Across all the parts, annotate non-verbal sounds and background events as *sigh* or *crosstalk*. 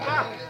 हाँ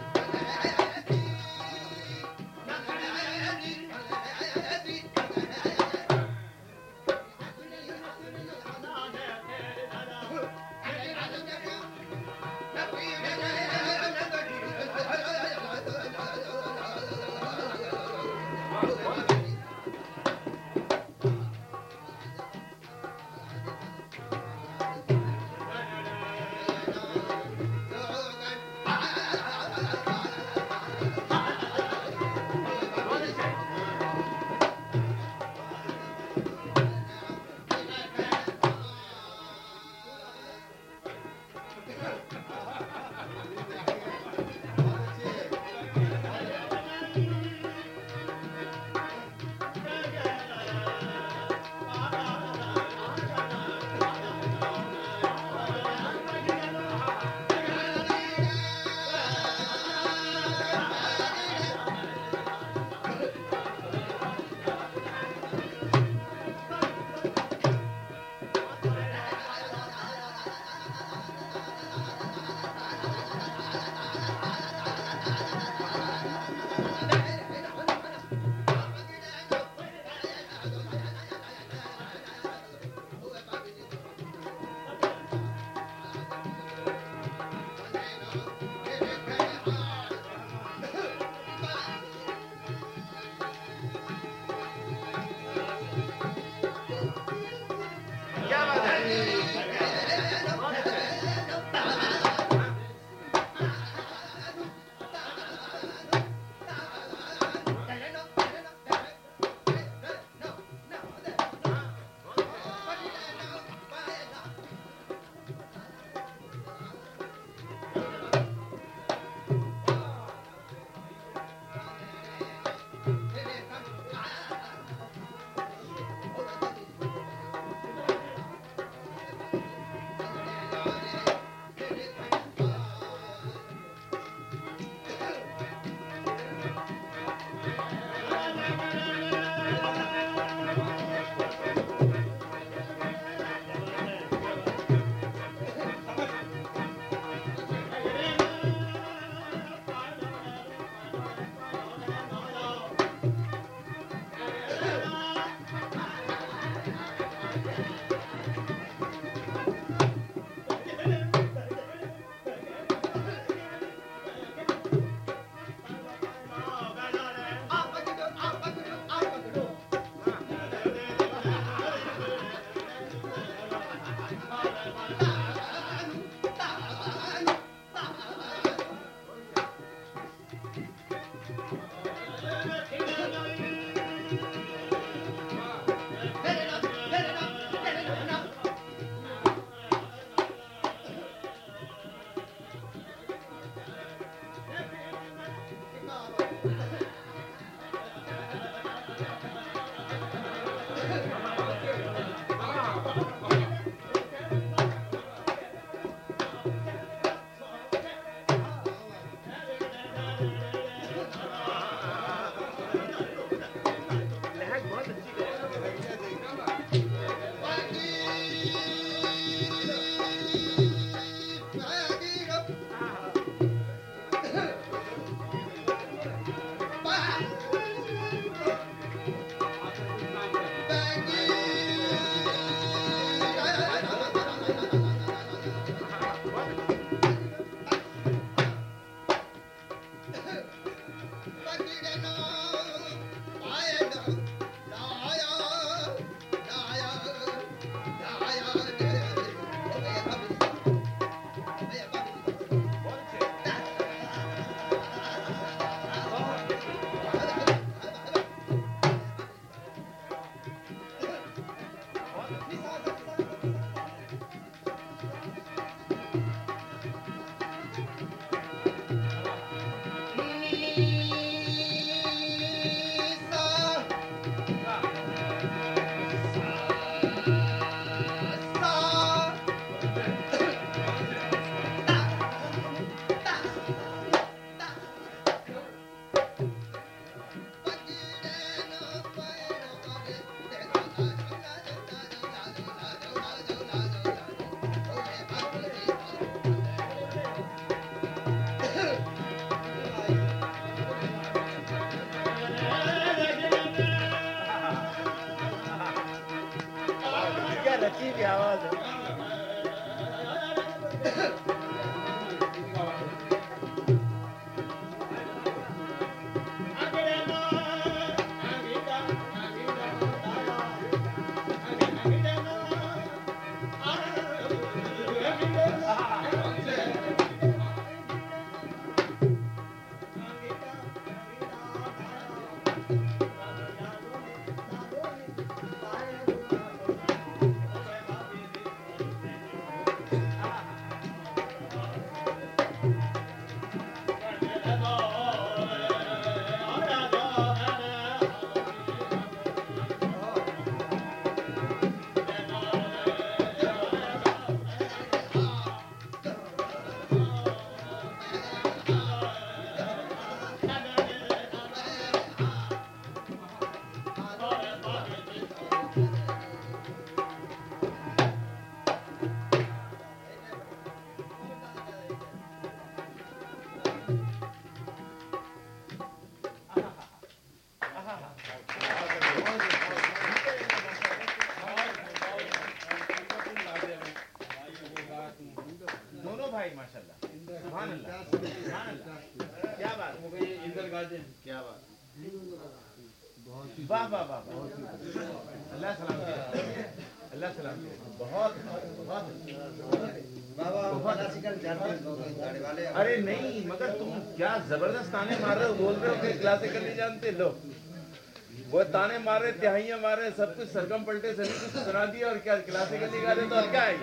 ताने मार तिहाइयाँ मार सब कुछ सरगम पलटे सभी कुछ सुना दिया और क्या क्लासिकल गा रहे तो और क्या है?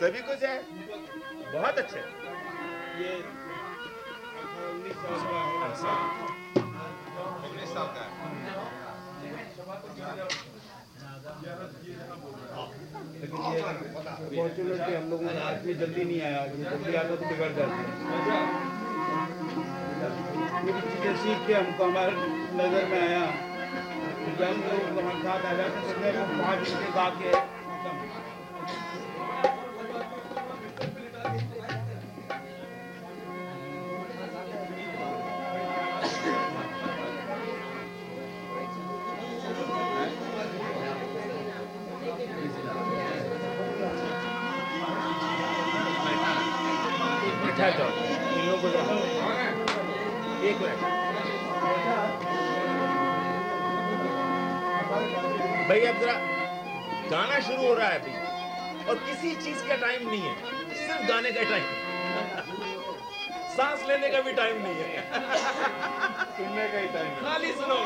सभी कुछ है? बहुत अच्छे। ये अपॉर्चुनिटी हम लोगों ने आज भी जल्दी नहीं आया जल्दी आता तो बिगड़ जाते कुछ चीज़ें सीख के हमको हमारे नज़र में आया। जब हम लोग हमारे साथ आ जाते तो के बाकी गा अब जरा गाना शुरू हो रहा है अभी। और किसी चीज़ का टाइम नहीं है सिर्फ़ गाने का टाइम सांस लेने का भी टाइम नहीं है। सुनने का ही टाइम खाली सुनो।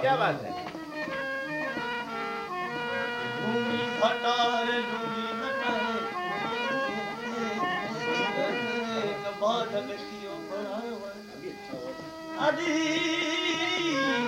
क्या बात है? अभी अच्छा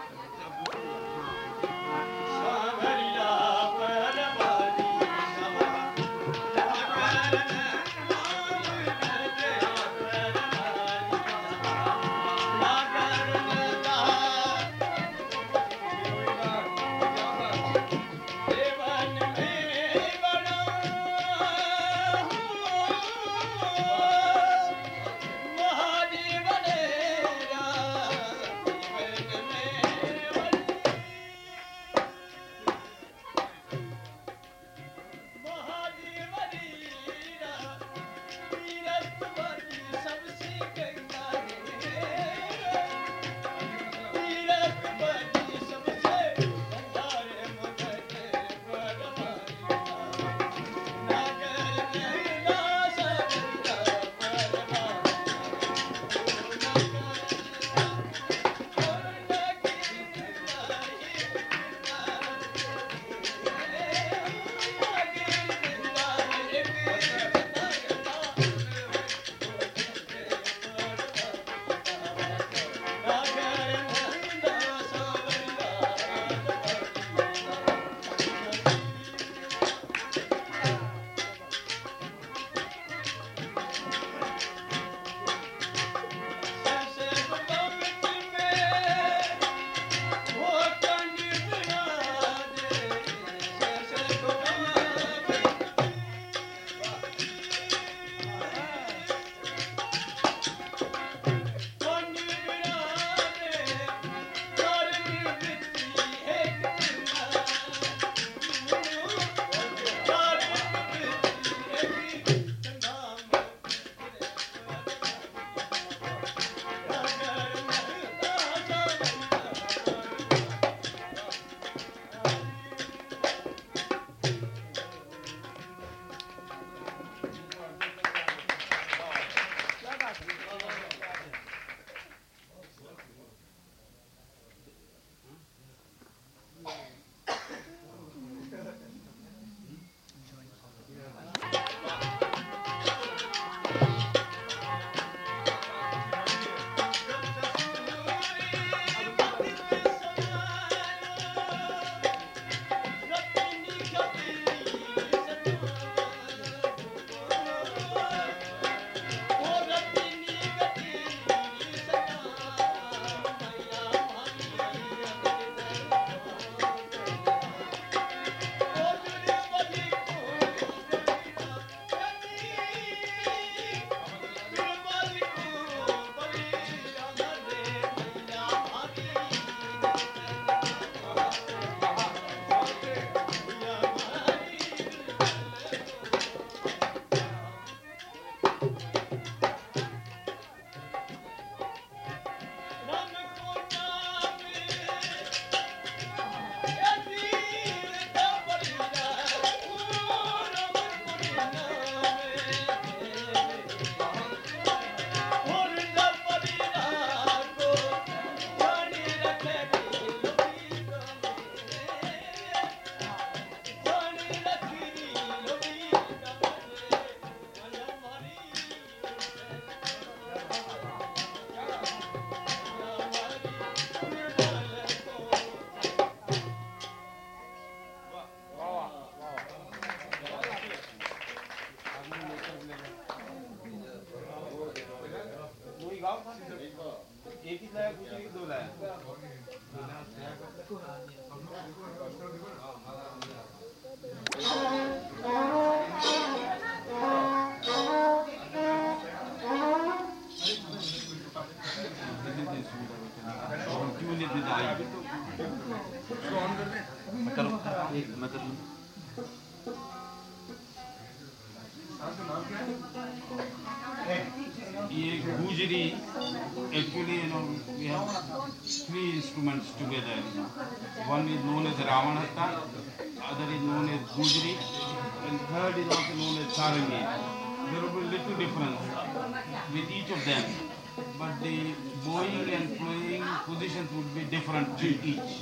the bowing and playing positions would be different in each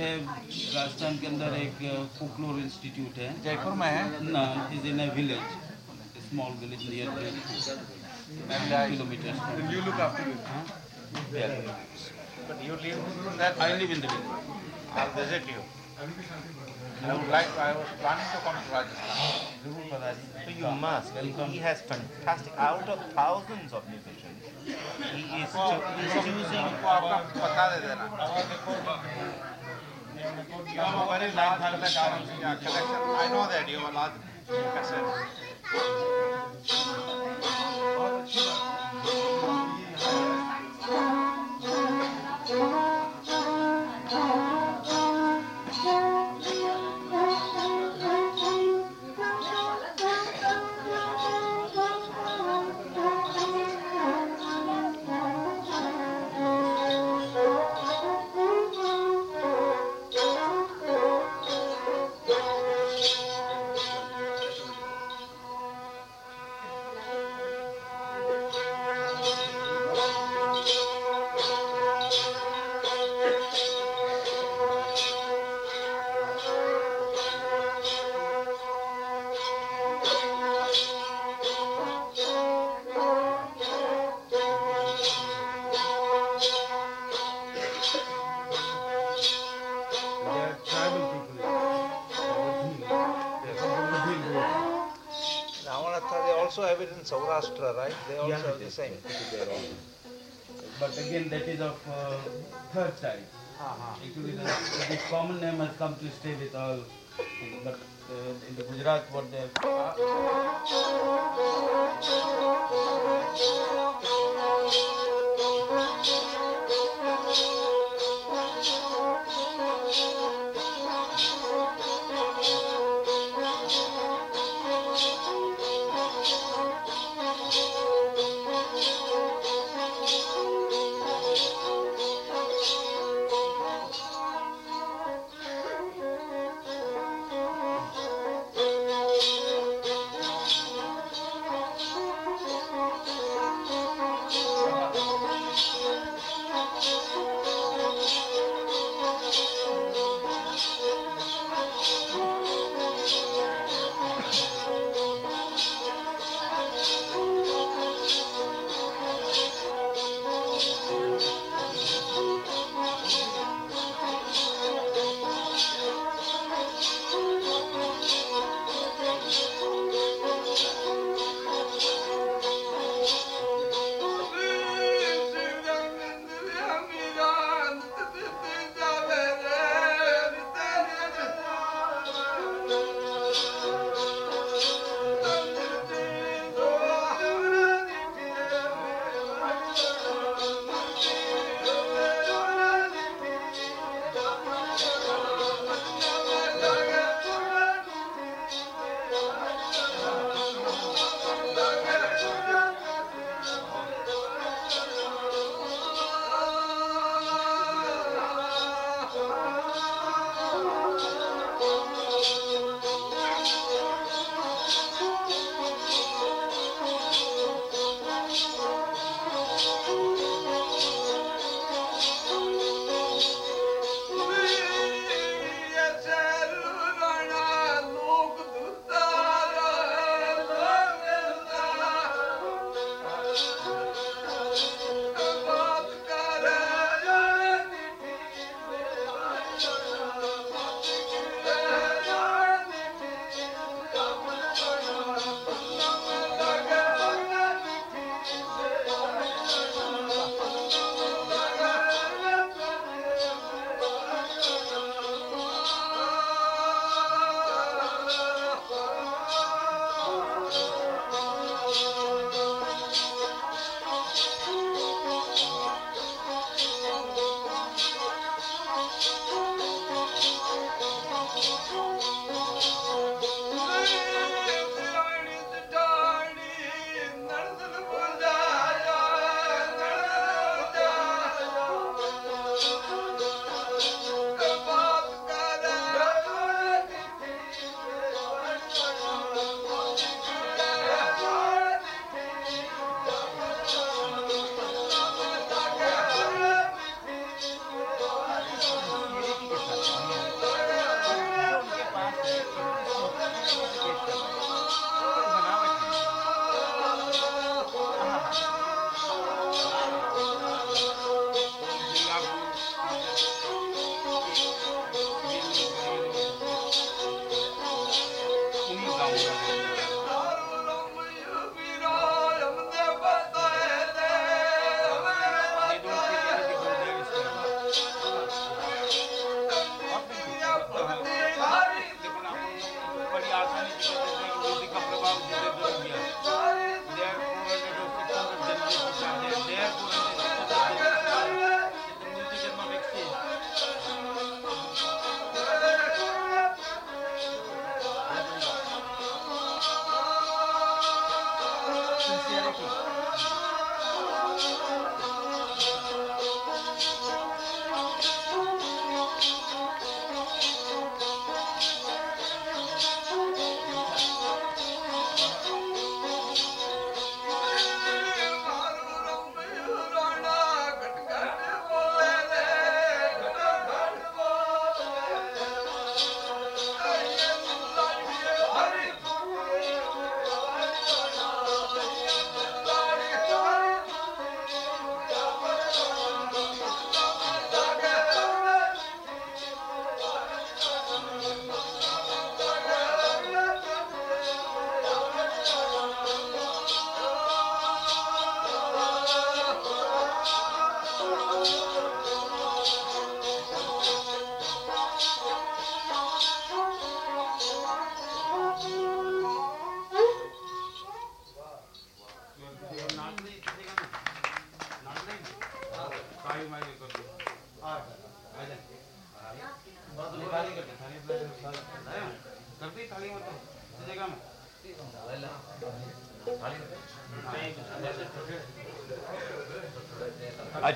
है राजस्थान के अंदर एक फोकलोर इंस्टीट्यूट है जयपुर में है a small village near kilometers. from- then you look after it Yeah. but you live that I live in the village. I'll visit you I would like I was planning to come to Rajasthan So you must. Welcome. He has fantastic. Out of thousands of musicians, he is choosing. I know that you have a large cassette. That is of uh, third type. Actually, the, the common name has come to stay with all. But uh, in the Gujarat, what they Thank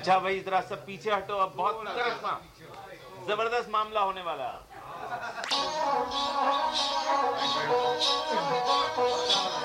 अच्छा भाई जरा सब पीछे हटो अब बहुत ज़बरदस्त मामला होने वाला। *laughs* है